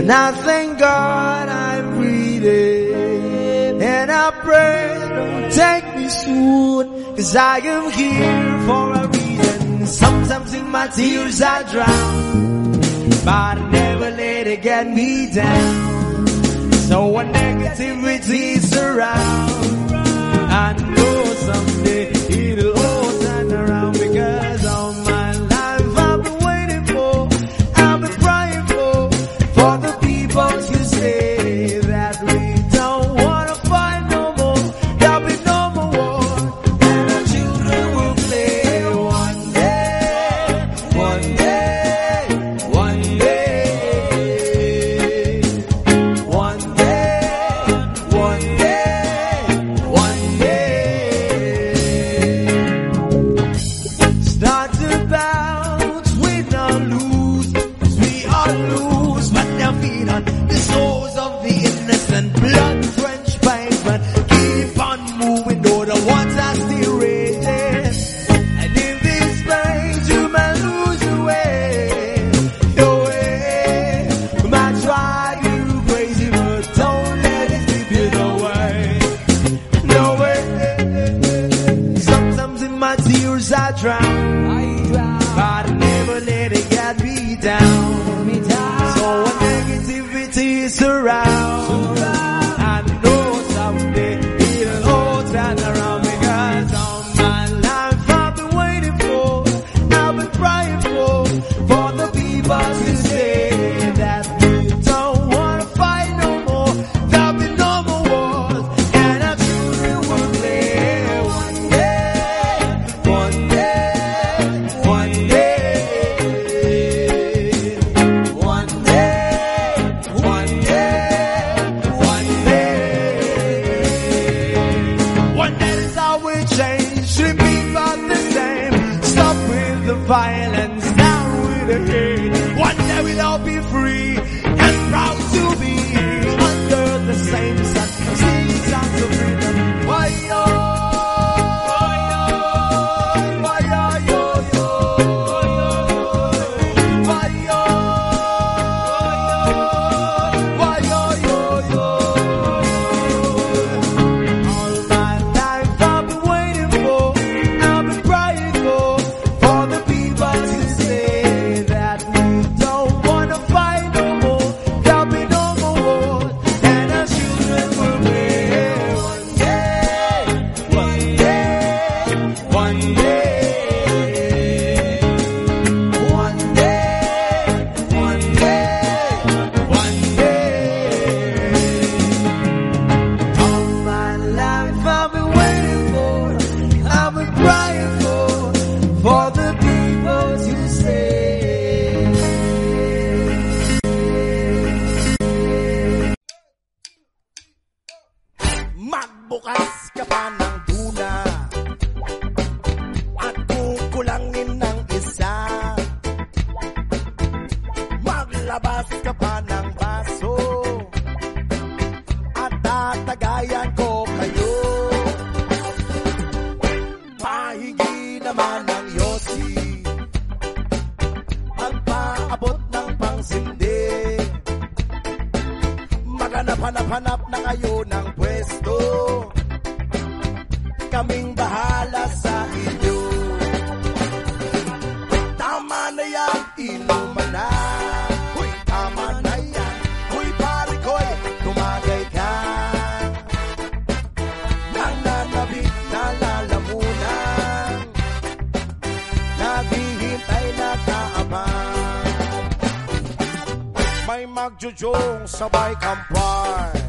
And I thank God I'm breathing. And I pray, don't take me soon, cause I am here for a reason. Sometimes in my tears I drown, but I never let it get me down. So when negativity surrounds, Jujung sabay kampay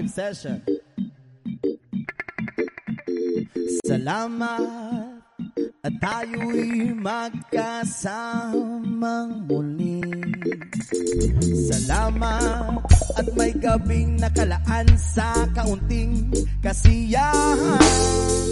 live session. Salamat at tayo'y magkasama muli. Salamat at may gabing nakalaan sa kaunting kasiyahan.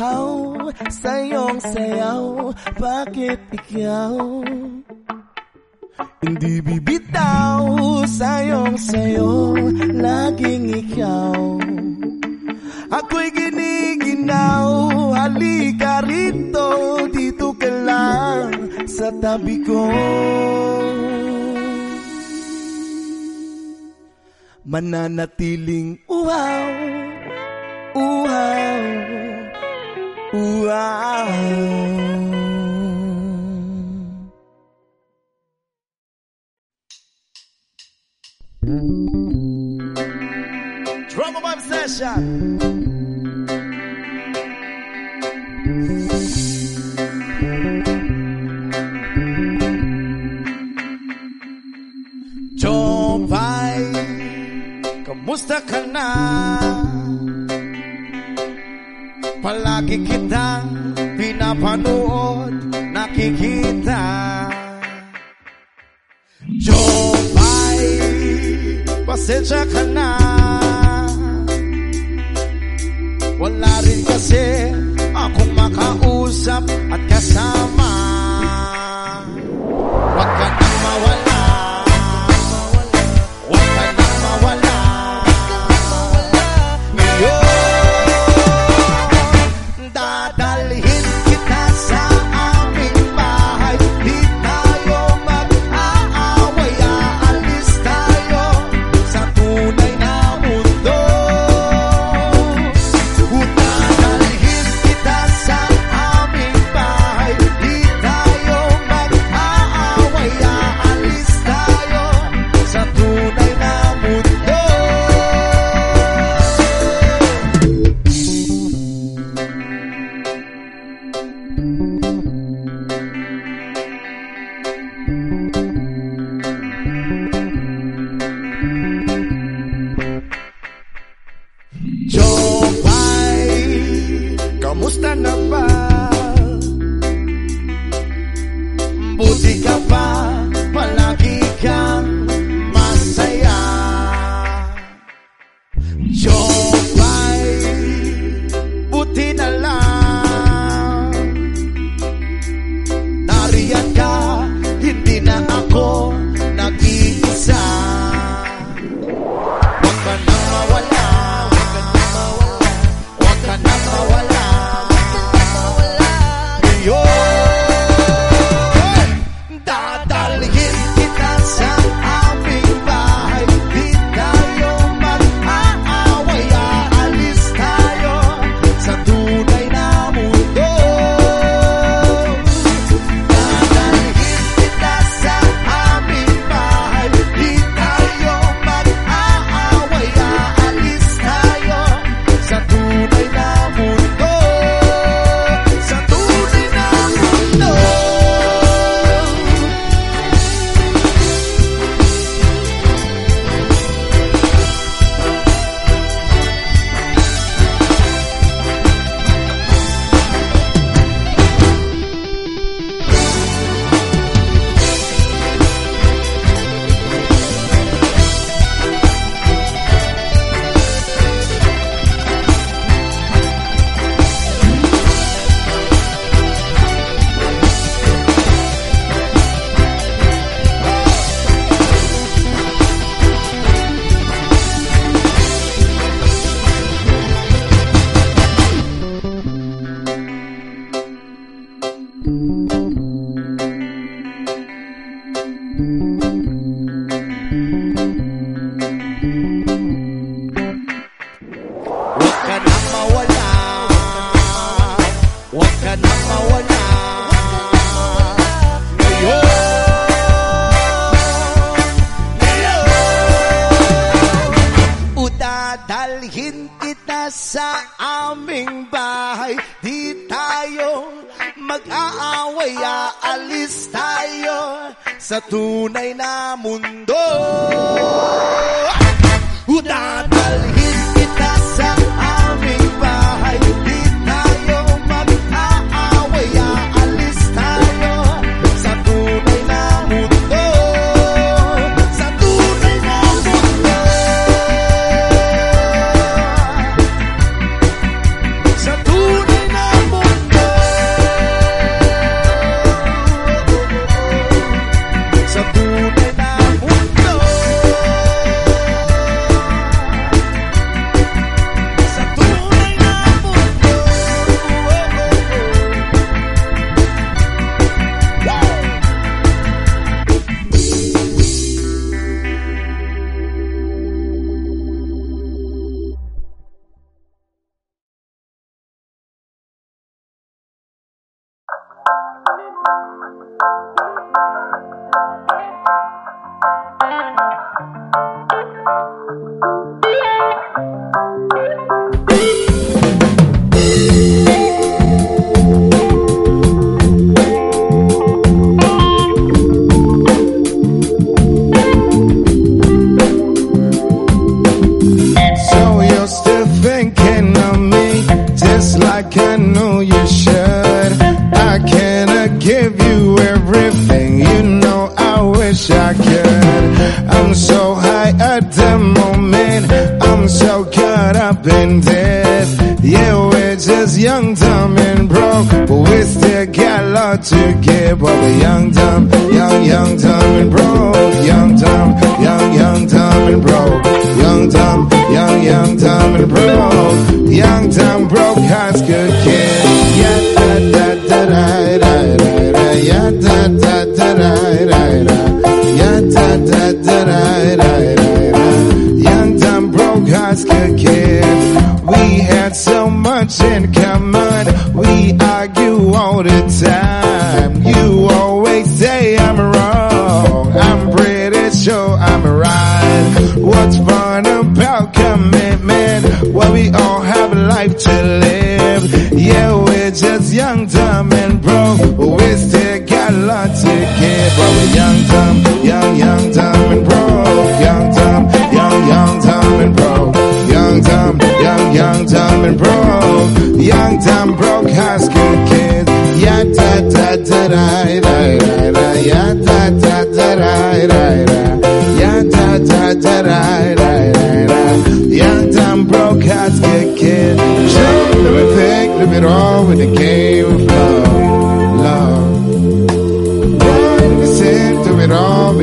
ihaw sa iyong sayaw. Bakit ikaw? Hindi bibitaw sa iyong sayo. Laging ikaw. Ako'y giniginaw. Halika rito Dito ka lang sa tabi ko. Mananatiling uhaw Uhaw. Drum bomb session. Joe Pai, kamusta ka na? Palagi kitang pinapanood, nakikita. Joe Biden, pasensya ka na. Wala rin kasi akong makausap at kasama. Wag ka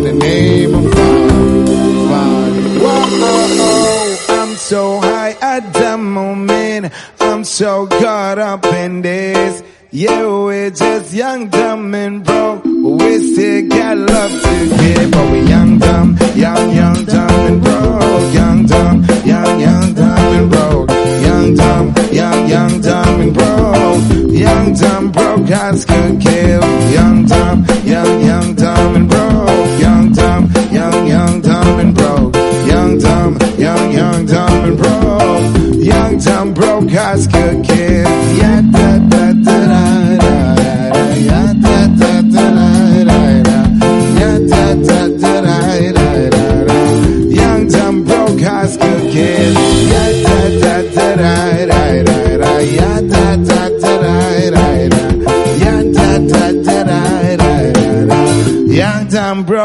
the name of God. I'm so high at the moment. I'm so caught up in this. Yeah, we're just young, dumb, and broke. We still got love to give, but we young, dumb, young, young, dumb, and broke. Young, dumb, young, young, dumb, and broke. Young, dumb, young, young, dumb and broke. Young, dumb, broke, guys good kill. Young, dumb, young, young, dumb and broke. Young,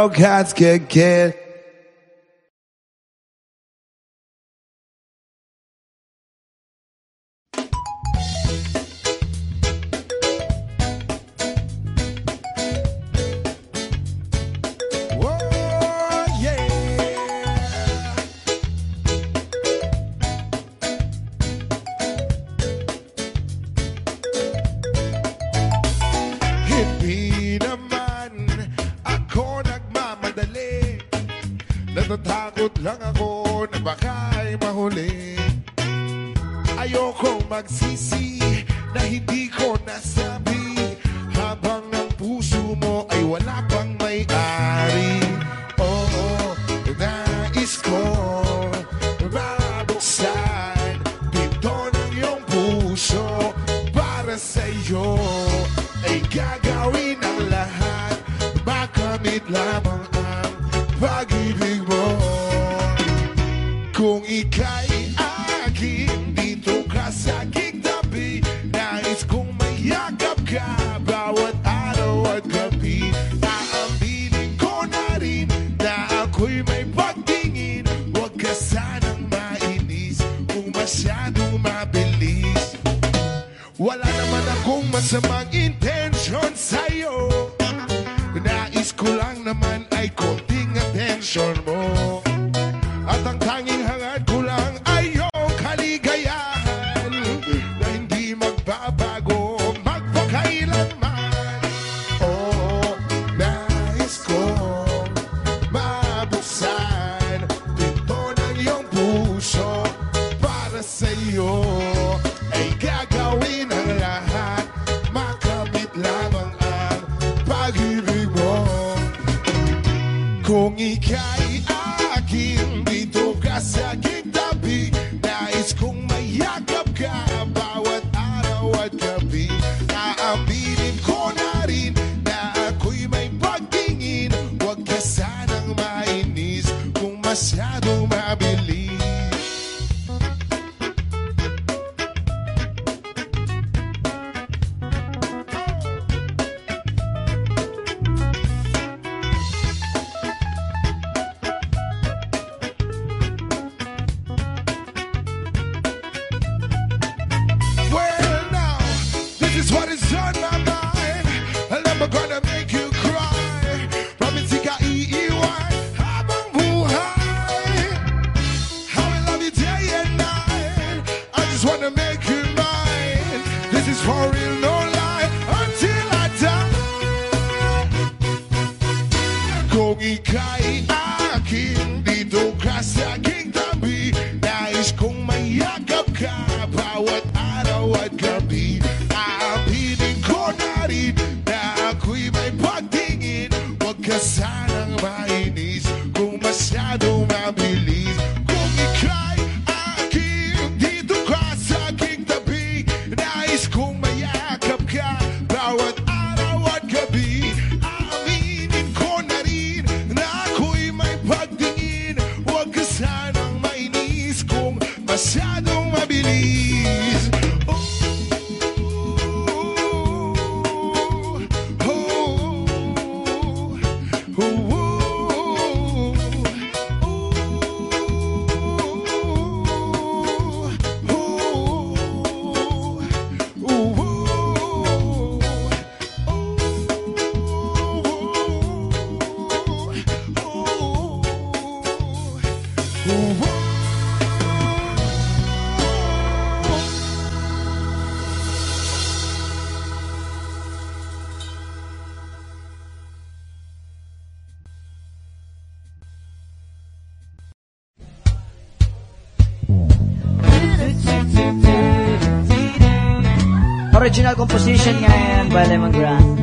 cats get get. lang ako na baka'y mahuli. Ayokong magsisi na hindi ko nasa Kung ika'y akin dito ka sa gigdabi Nais kong mayakap ka bawat araw at gabi. Aaminin ko na rin na ako'y may pagtingin. Huwag ka sanang mainis kung masyadong mabilis. Wala naman akong masamang intention sa'yo. Nais ko lang naman ay konting attention mo. गया Original composition nga yan by Lemongrass.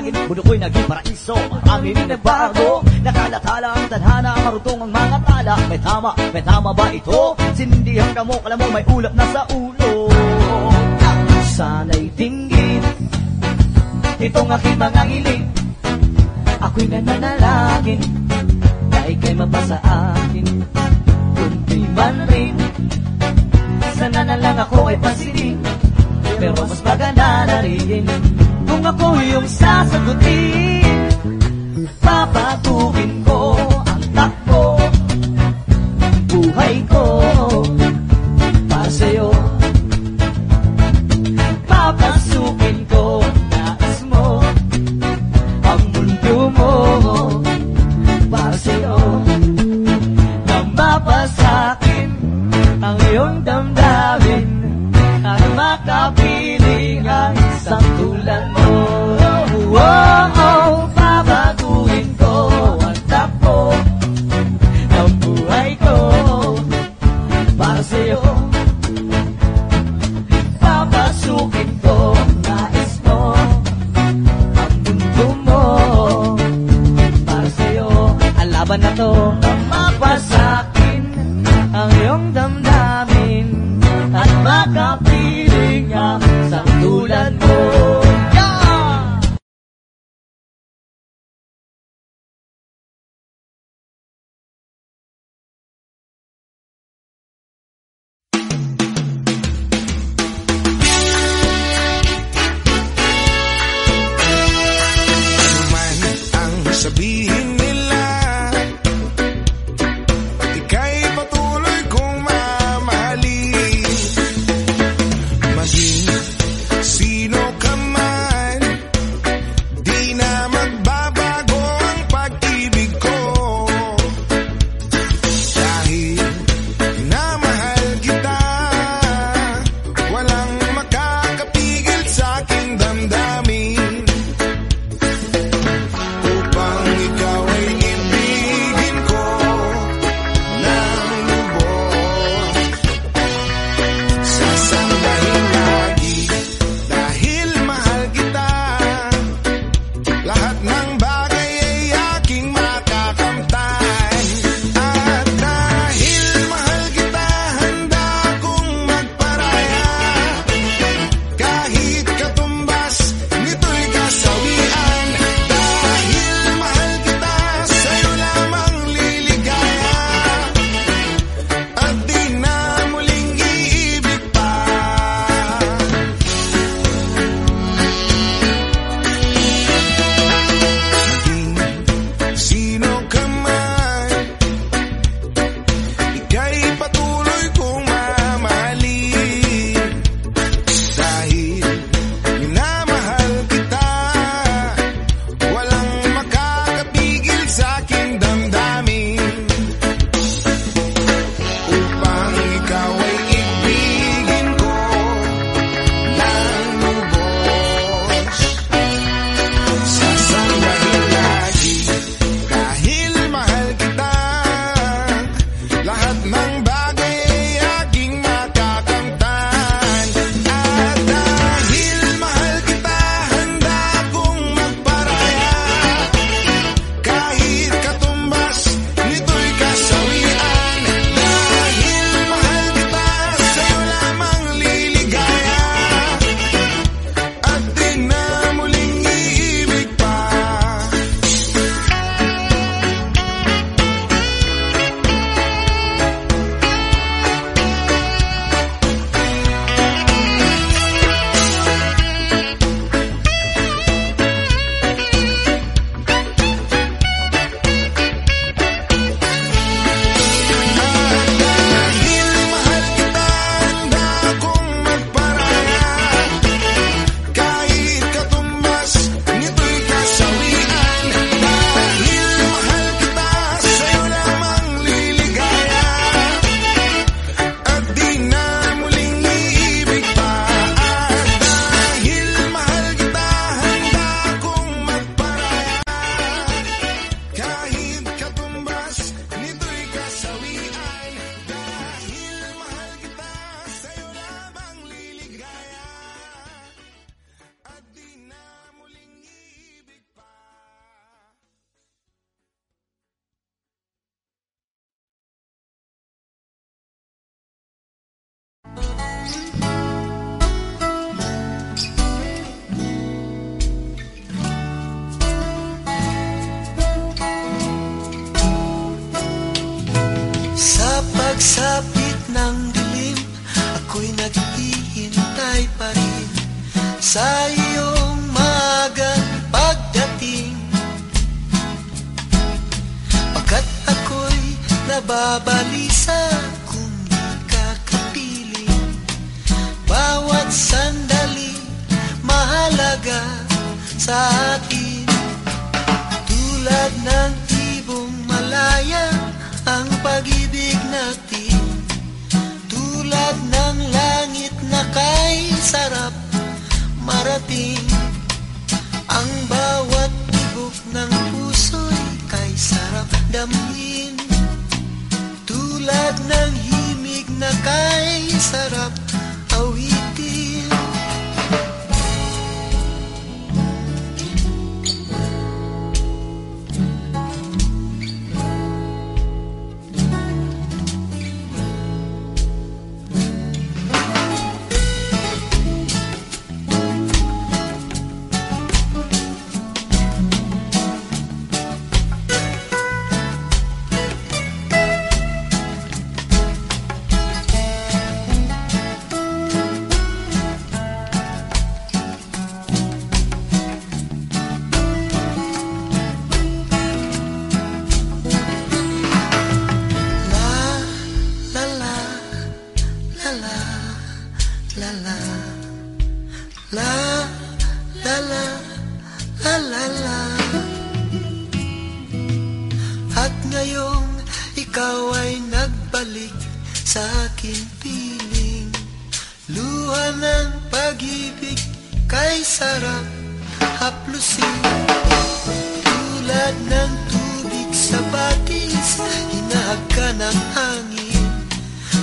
Dalangin Mundo ko'y naging paraiso, marami rin nagbago. Nakalatala ang tadhana, marutong ang mga tala. May tama, may tama ba ito? Sinindihan ka mo, kala mo may ulap na sa ulo. Sana'y tingin Itong aking mga hiling Ako'y nananalangin Na ika'y mapasa akin. Kundi man rin Sana na lang ako ay pansinin Pero mas maganda na rin Kung ako yung sasagutin Papatukin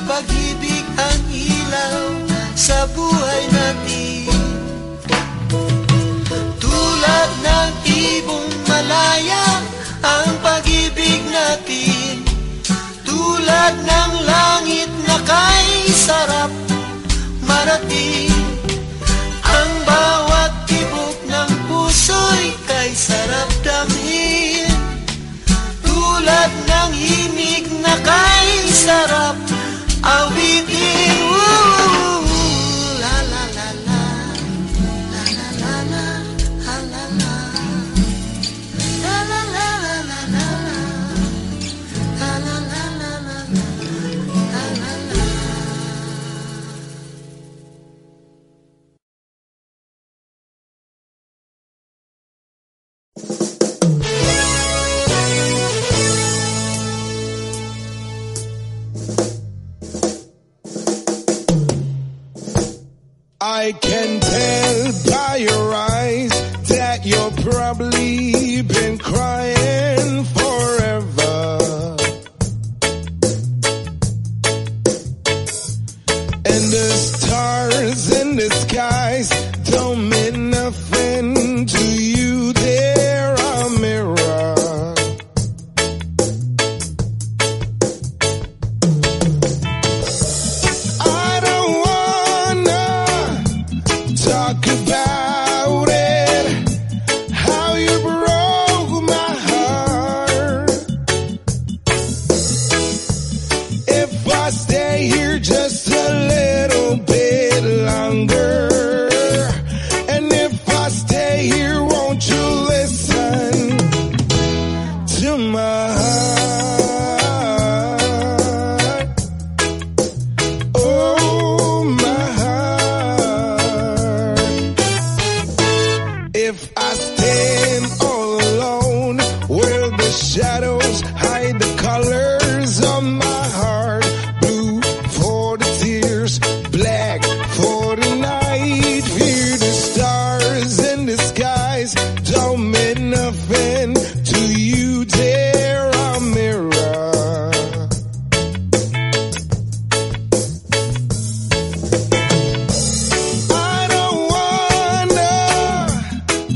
pag-ibig ang ilaw sa buhay natin. Tulad ng ibong malaya ang pag-ibig natin. Tulad ng langit na kay sarap marating. Ang bawat tibok ng puso'y kay sarap damhin. Tulad ng himig na kay sarap Oh, I can tell.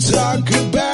talk about.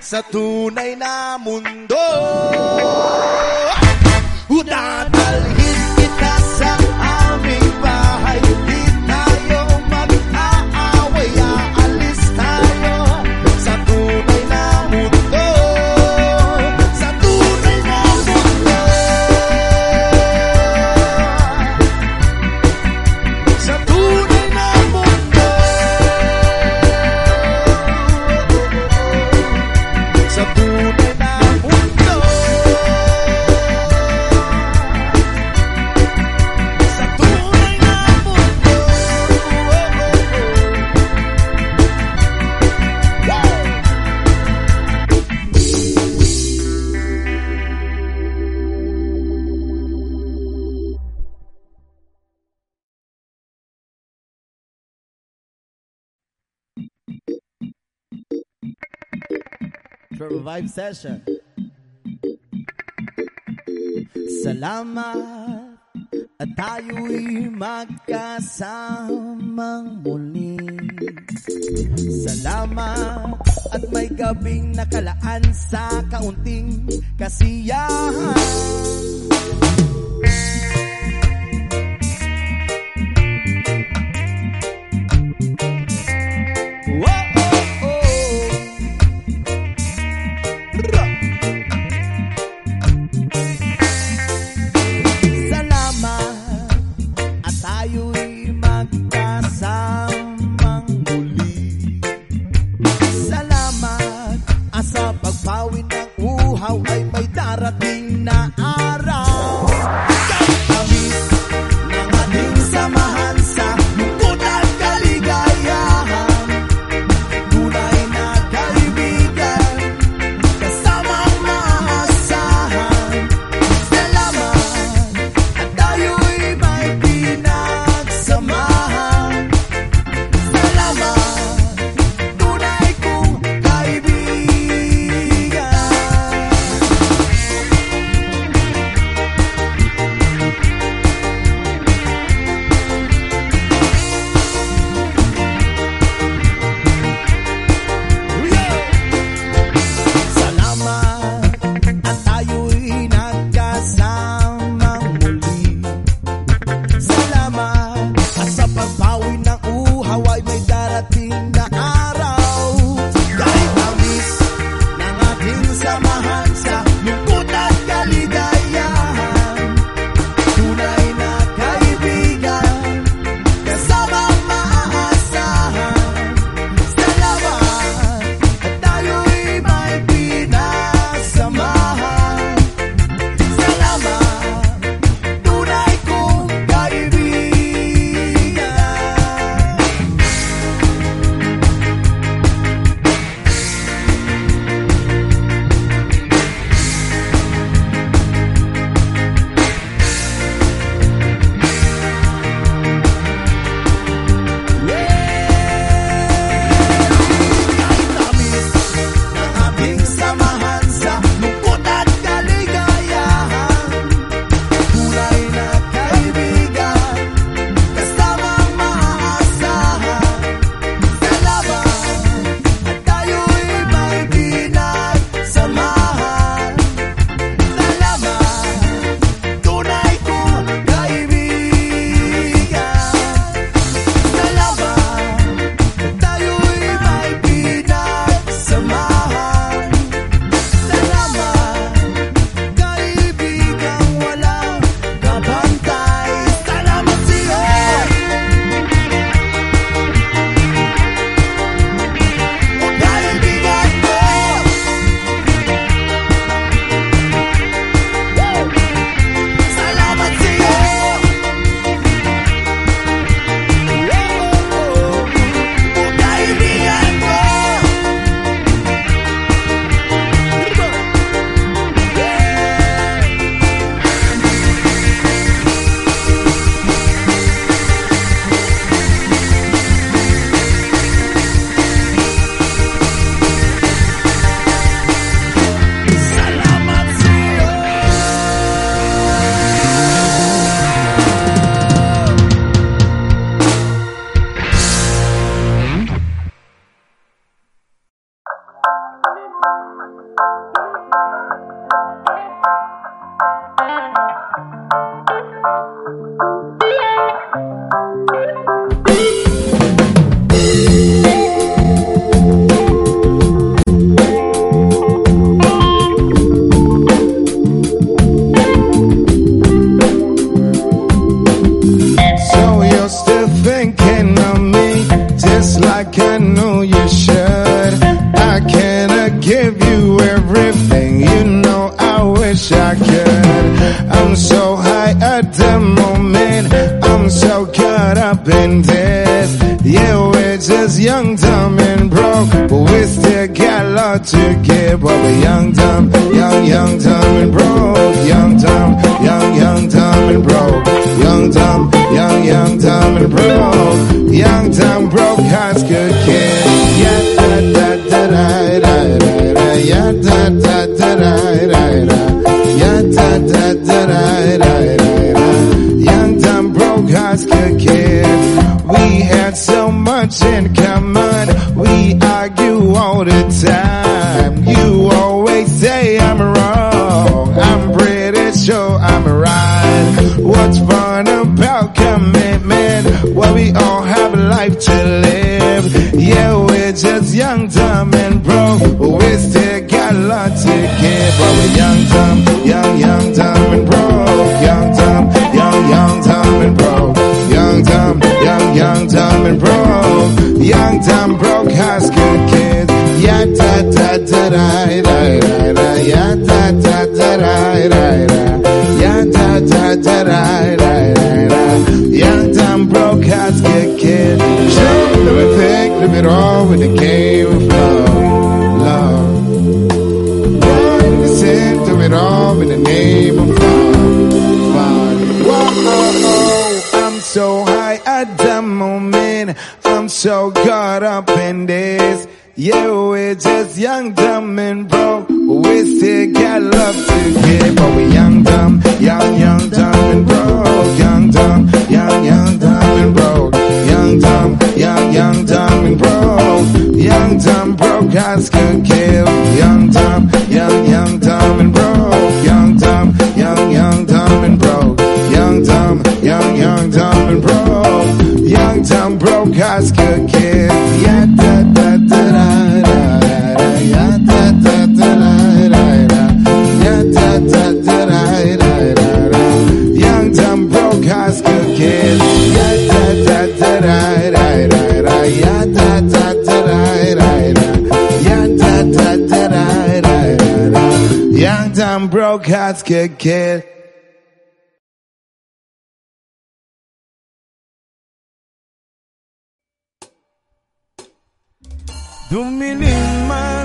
sa tunay na mundo. Udan Vibe Session. Salamat at tayo'y magkasamang muli. Salamat at may gabing nakalaan sa kaunting kasiyahan. 阳光 broke hearts get killed. in my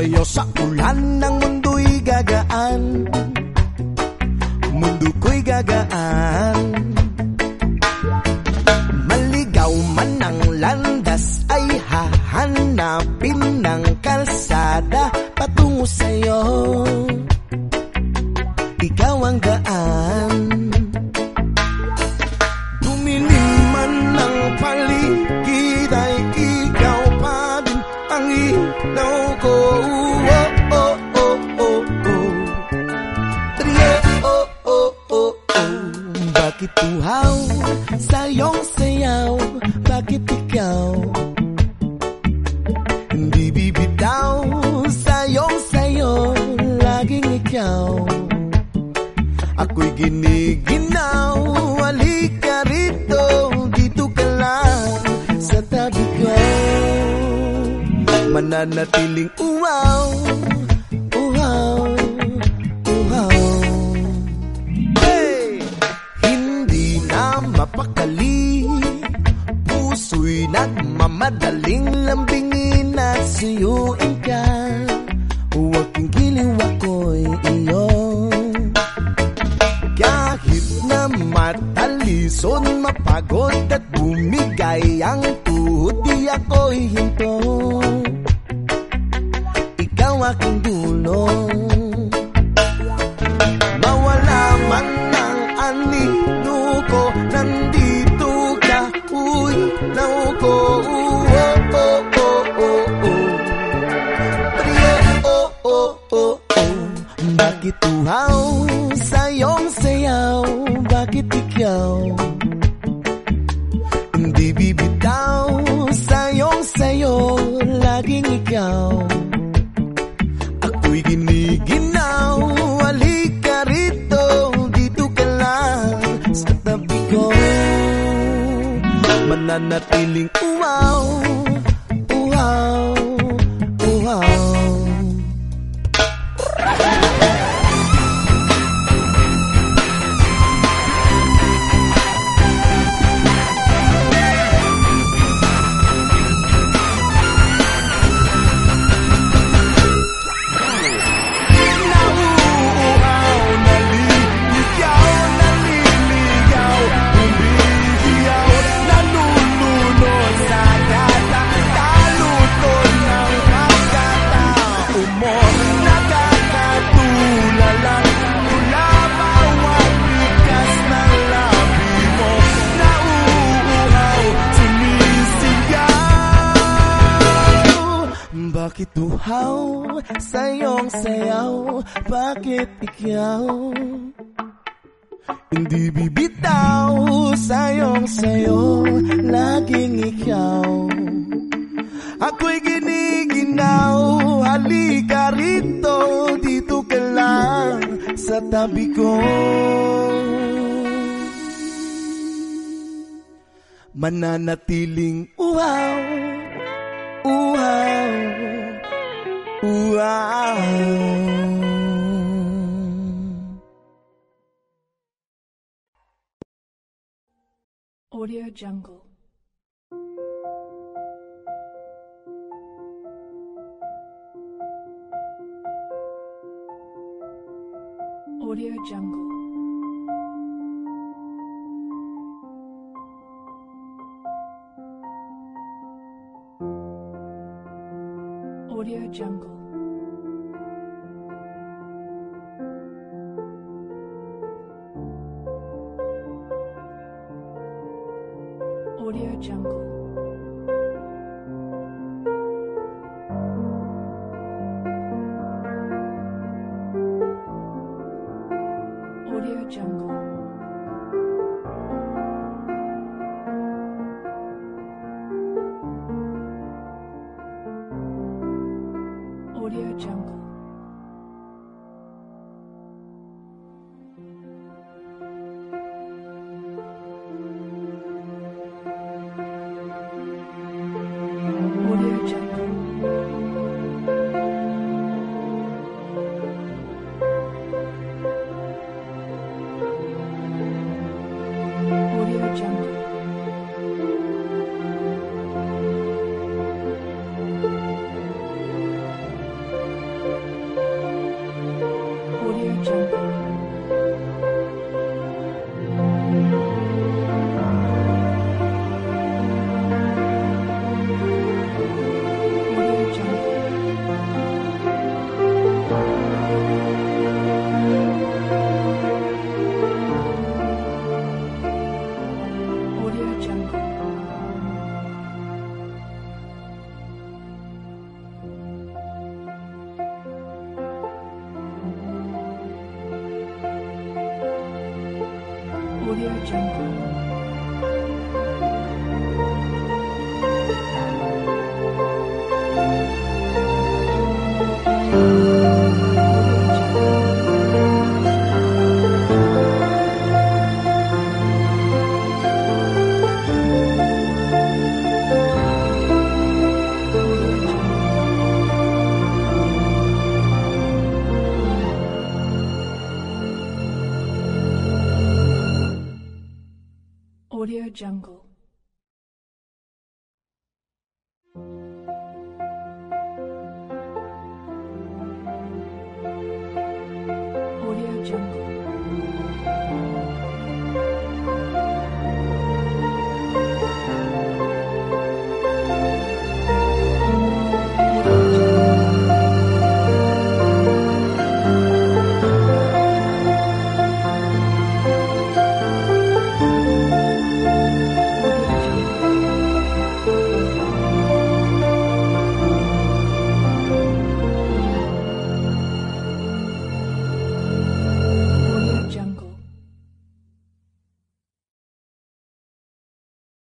kayo sa ulan ng mundo'y gagaan. Mundo ko'y gagaan. Maligaw man ang landas ay hahanapin ng kalsada patungo sa'yo. Wow, sa iyong sayaw, bakit ikaw? Hindi bibitaw sa sayo, laging ikaw. Ako'y giniginaw, halika rito, dito ka lang sa tabi ko. Mananatiling uwaw. Madaling lambingin at suyuin ka. Huwag kang giliw ako'y iyo Kahit na matalison, mapagod at bumigay Ang tuhod di ako'y hinto. Ikaw aking dulo. Jungle.